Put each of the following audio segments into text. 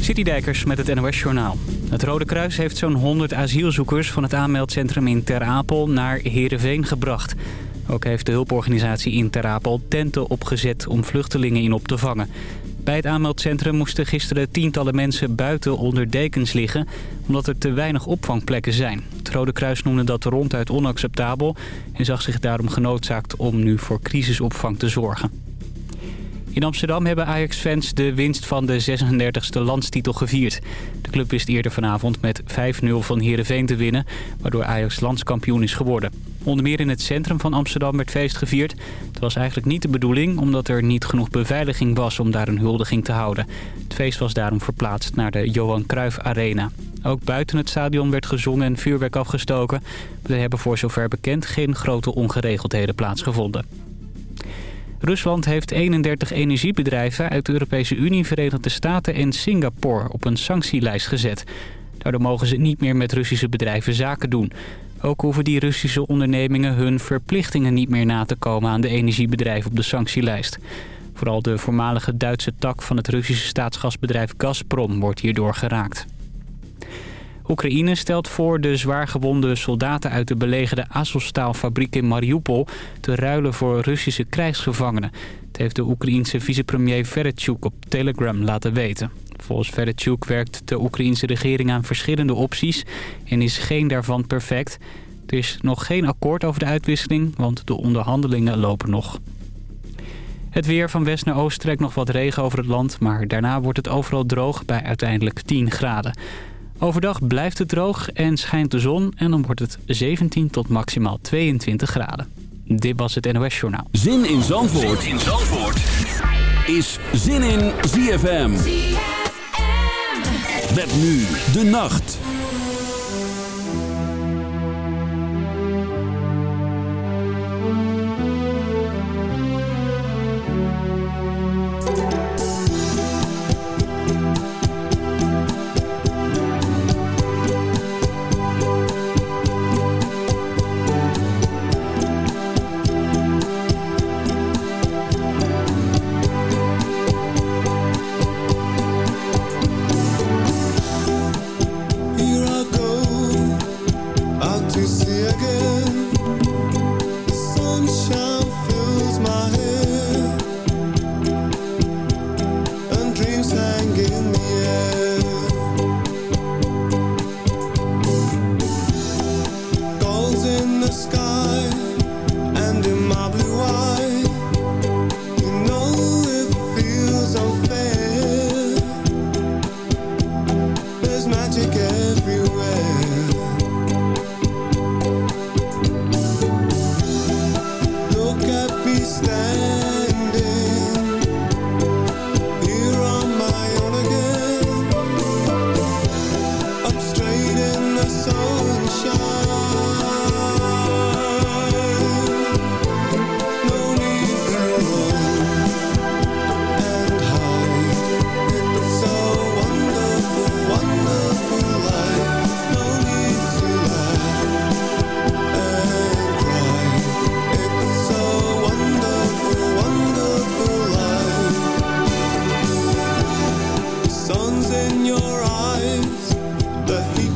Citydijkers met het NOS Journaal. Het Rode Kruis heeft zo'n 100 asielzoekers van het aanmeldcentrum in Ter Apel naar Heerenveen gebracht. Ook heeft de hulporganisatie in Ter Apel tenten opgezet om vluchtelingen in op te vangen. Bij het aanmeldcentrum moesten gisteren tientallen mensen buiten onder dekens liggen... omdat er te weinig opvangplekken zijn. Het Rode Kruis noemde dat ronduit onacceptabel... en zag zich daarom genoodzaakt om nu voor crisisopvang te zorgen. In Amsterdam hebben Ajax-fans de winst van de 36e landstitel gevierd. De club wist eerder vanavond met 5-0 van Heerenveen te winnen... waardoor Ajax landskampioen is geworden. Onder meer in het centrum van Amsterdam werd feest gevierd. Dat was eigenlijk niet de bedoeling, omdat er niet genoeg beveiliging was om daar een huldiging te houden. Het feest was daarom verplaatst naar de Johan Cruijff Arena. Ook buiten het stadion werd gezongen en vuurwerk afgestoken. Er hebben voor zover bekend geen grote ongeregeldheden plaatsgevonden. Rusland heeft 31 energiebedrijven uit de Europese Unie, Verenigde Staten en Singapore op een sanctielijst gezet. Daardoor mogen ze niet meer met Russische bedrijven zaken doen. Ook hoeven die Russische ondernemingen hun verplichtingen niet meer na te komen aan de energiebedrijven op de sanctielijst. Vooral de voormalige Duitse tak van het Russische staatsgasbedrijf Gazprom wordt hierdoor geraakt. Oekraïne stelt voor de zwaargewonde soldaten uit de belegerde Azovstal-fabriek in Mariupol te ruilen voor Russische krijgsgevangenen. Het heeft de Oekraïense vicepremier Verechuk op Telegram laten weten. Volgens Verechuk werkt de Oekraïense regering aan verschillende opties en is geen daarvan perfect. Er is nog geen akkoord over de uitwisseling, want de onderhandelingen lopen nog. Het weer van west naar oost trekt nog wat regen over het land... maar daarna wordt het overal droog bij uiteindelijk 10 graden. Overdag blijft het droog en schijnt de zon en dan wordt het 17 tot maximaal 22 graden. Dit was het NOS Journaal. Zin in Zandvoort, zin in Zandvoort. is Zin in ZFM. ZFM. Met nu de nacht. in your eyes, the heat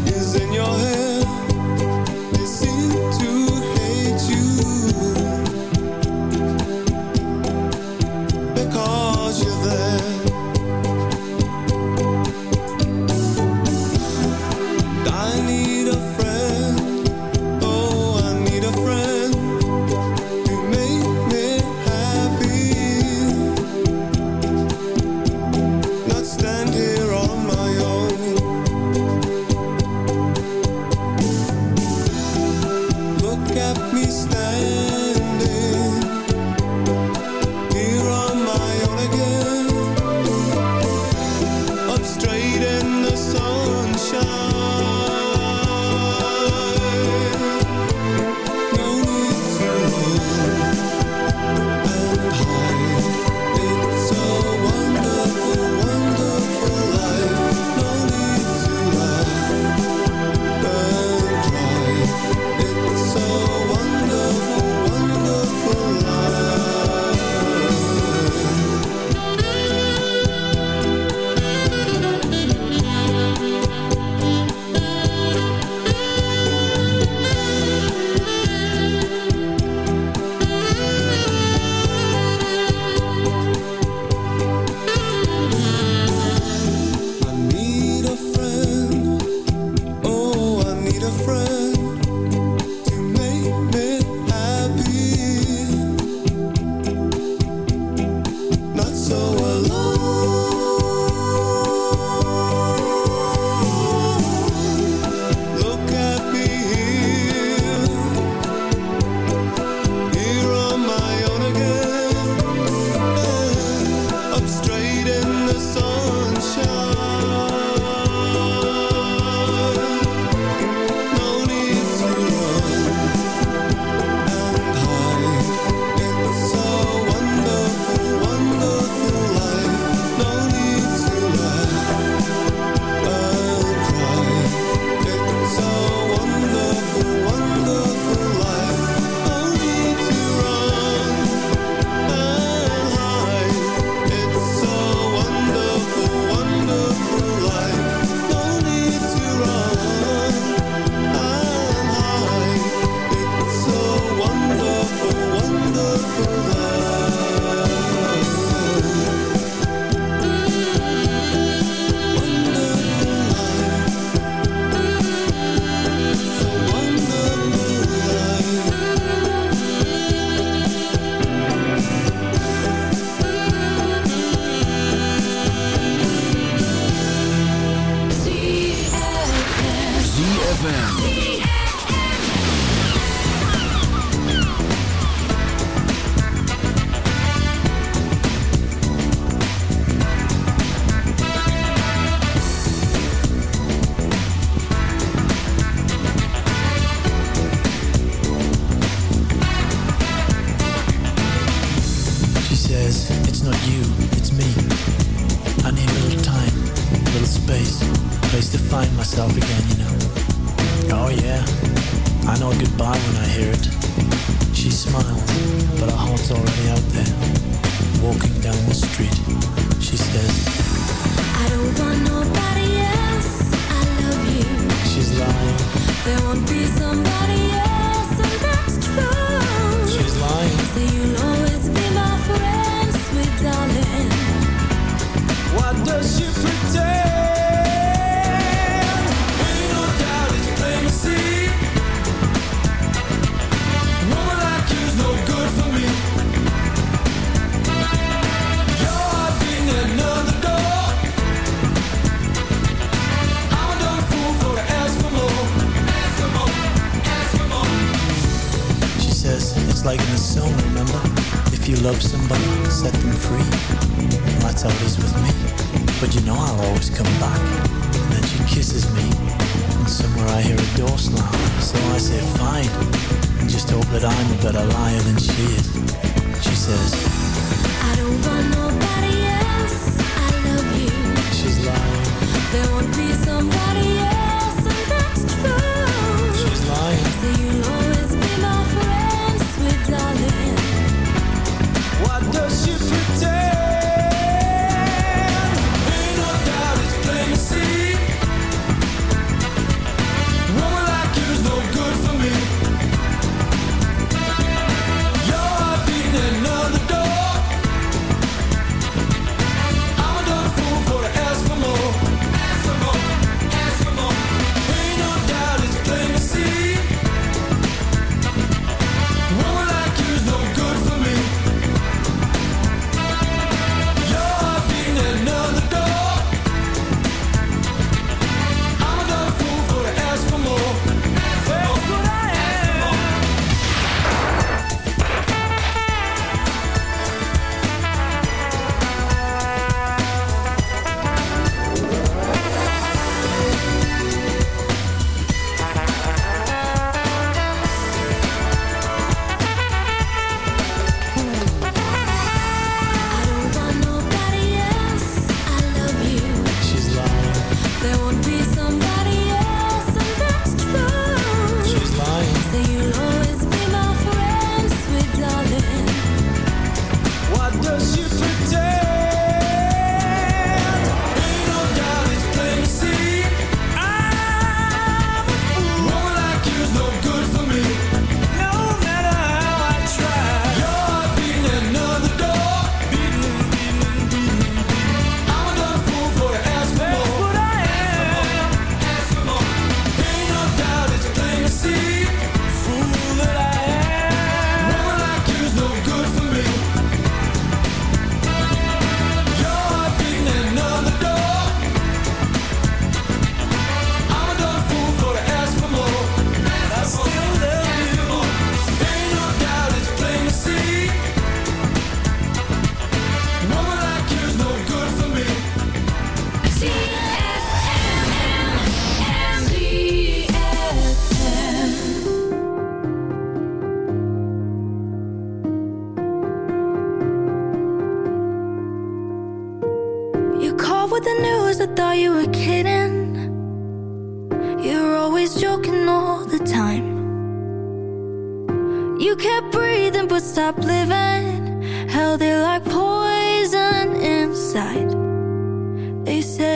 I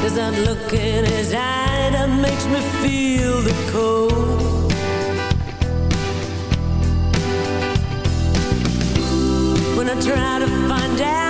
There's that look in his eye that makes me feel the cold. When I try to find out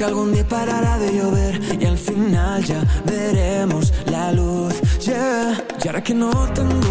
que algún día parará de llover y al final ya veremos la luz. Yeah. Y ahora que no tengo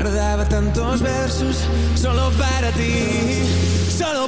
Guardaba tantos versos solo para ti, solo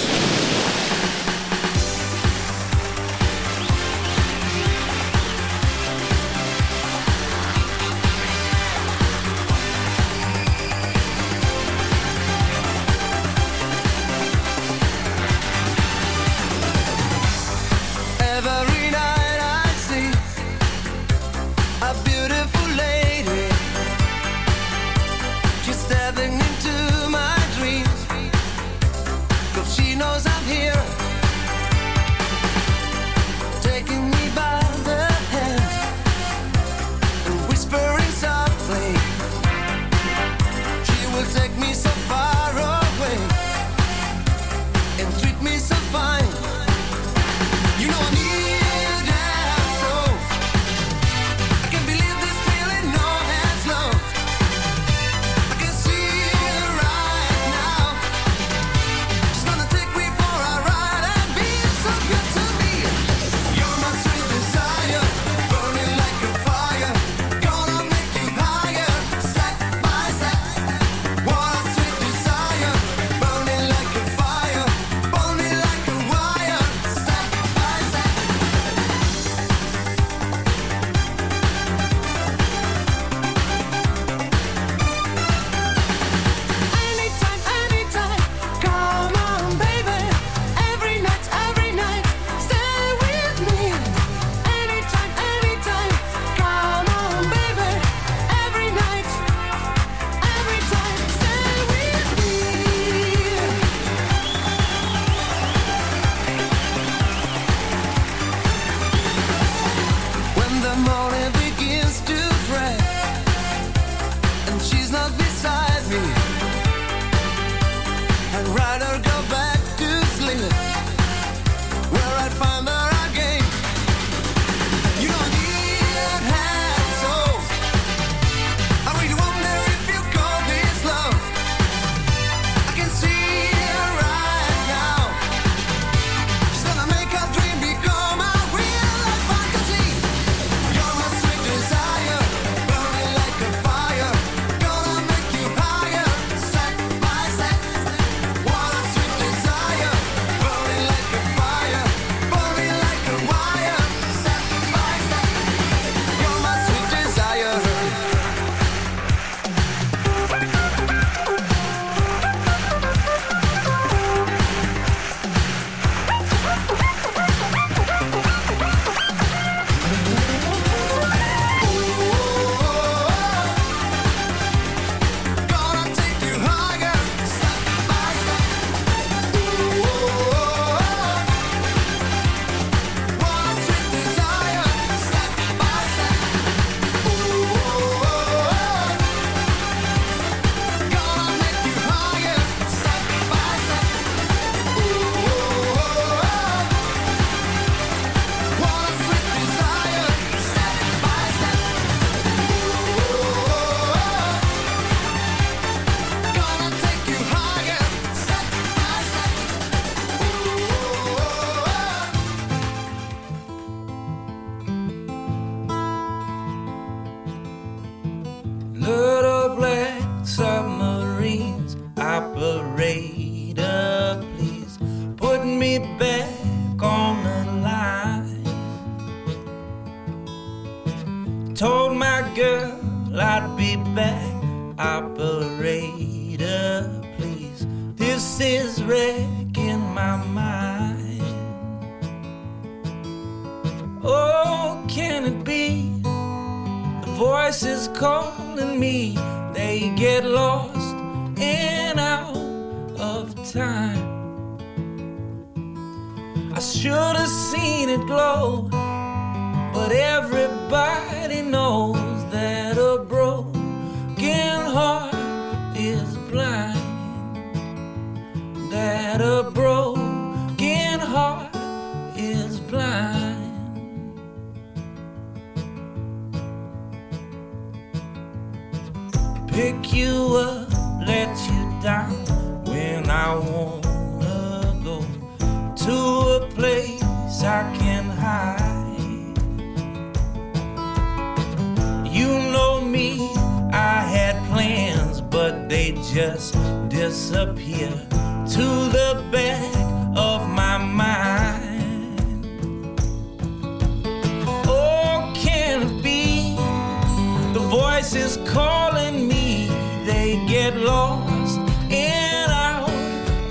get lost in out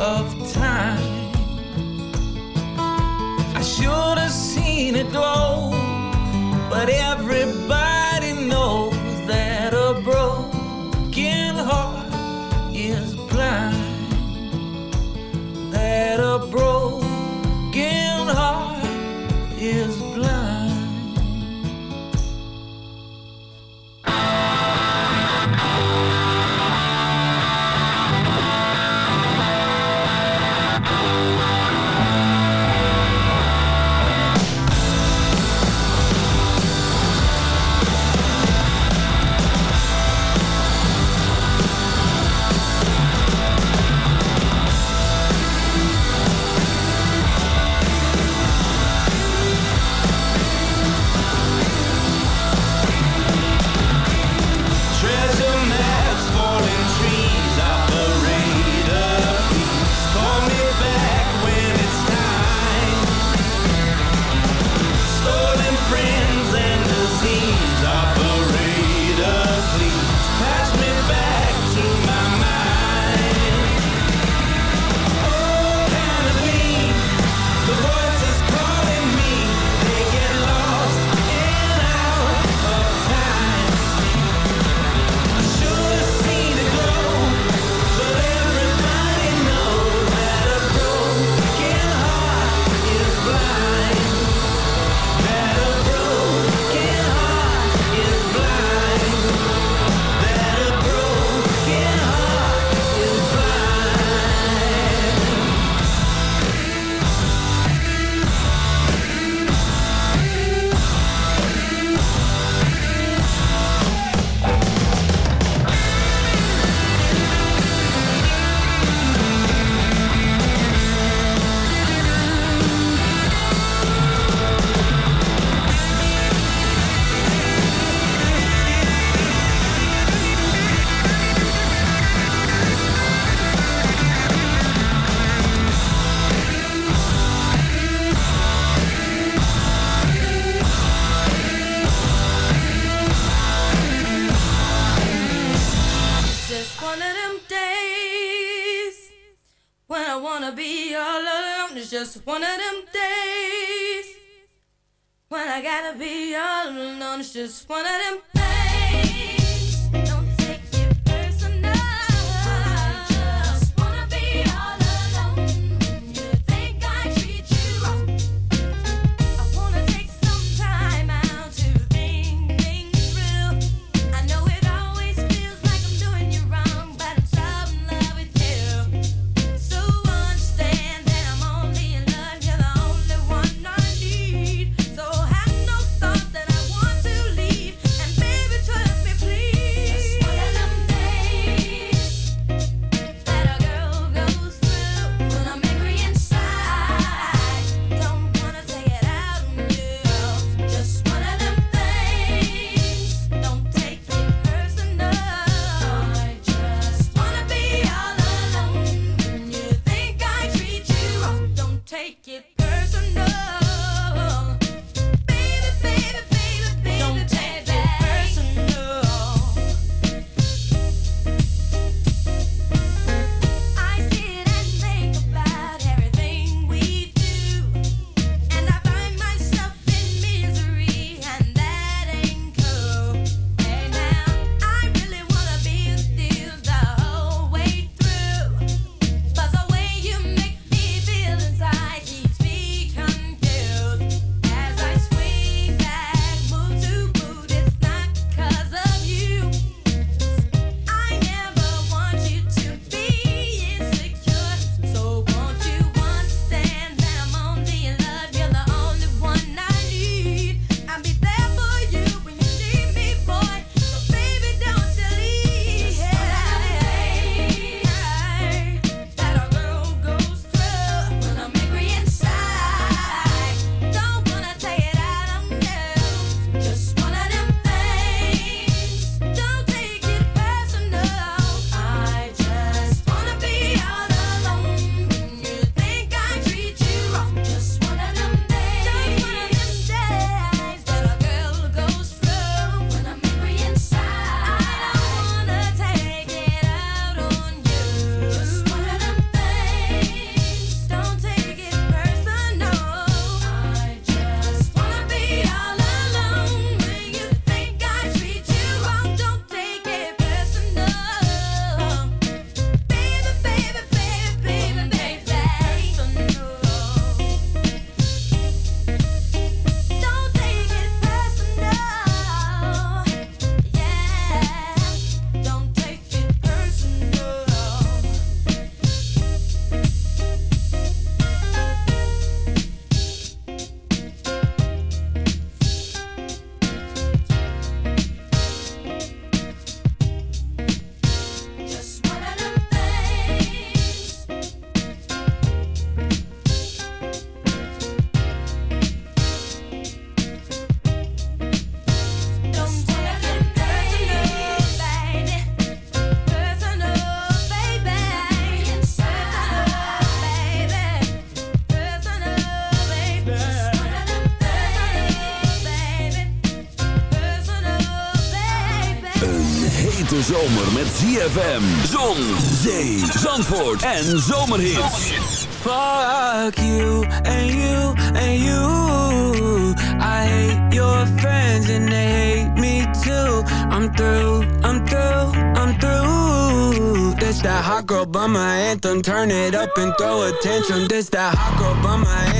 of time. I should have seen it glow, but everybody. ZFM, zon, zee, zandvoort en zomerhits. Fuck you and you and you. I hate your friends and they hate me too. I'm through, I'm through, I'm through. This that hot girl bummer anthem. Turn it up and throw attention. This that hot girl bummer anthem.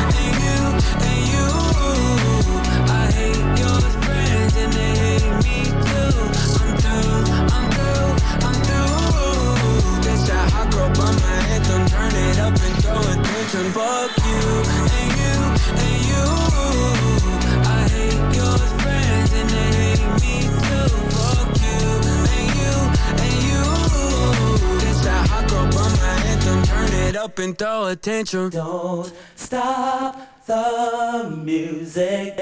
up and throw attention. Fuck you and you and you. I hate your friends and they hate me too. Fuck you and you and you. This that hot girl bummer anthem. Turn it up and throw attention. Don't stop the music.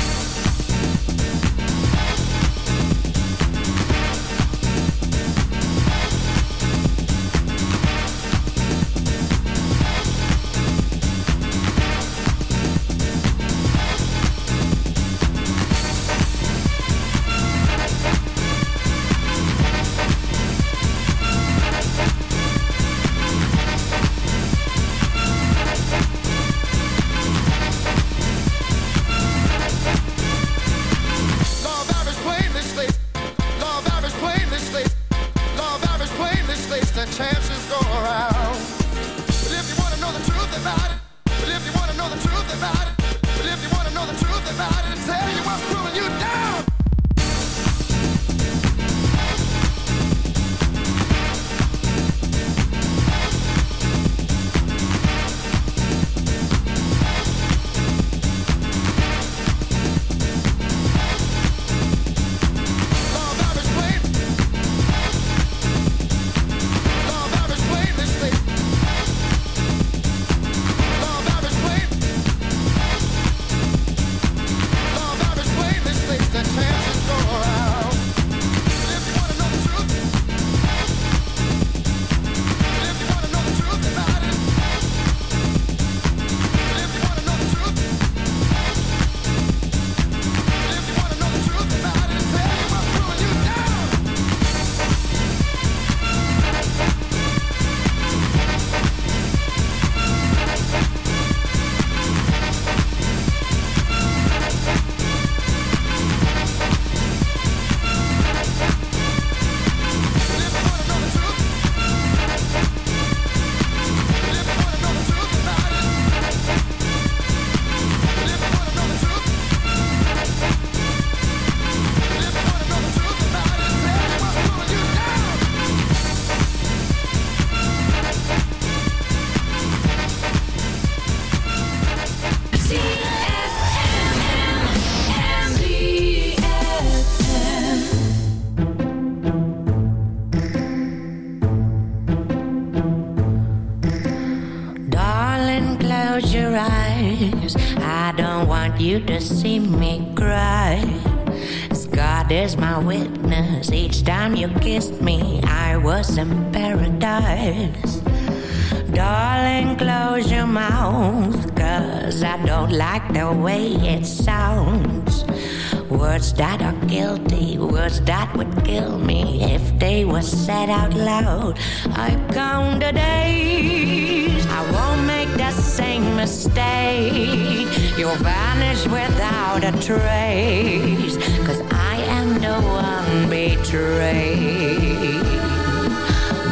Words that are guilty, words that would kill me if they were said out loud. I count the days, I won't make the same mistake. You'll vanish without a trace, cause I am the one betrayed.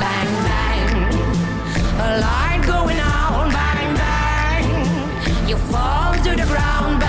Bang, bang, a light going on, bang, bang. You fall to the ground, bang,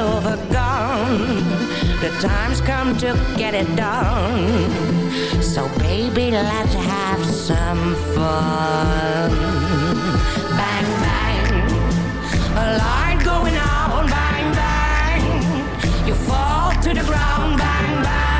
silver gun. The time's come to get it done. So, baby, let's have some fun. Bang, bang, a light going on, bang, bang. You fall to the ground, bang, bang.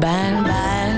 Bang, bang.